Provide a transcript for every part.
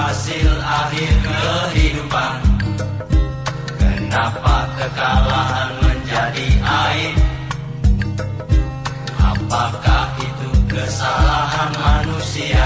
hasil akhir kehidupan. Kenapa kekalahan menjadi aib? Apakah itu kesalahan manusia?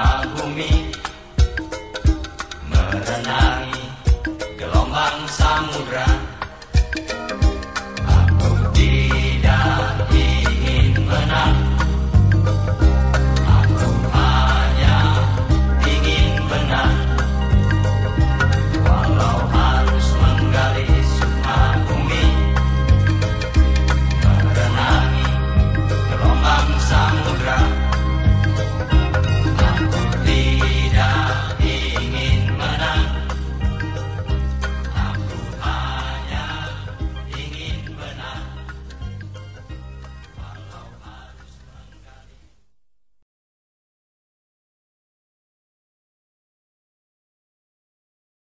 I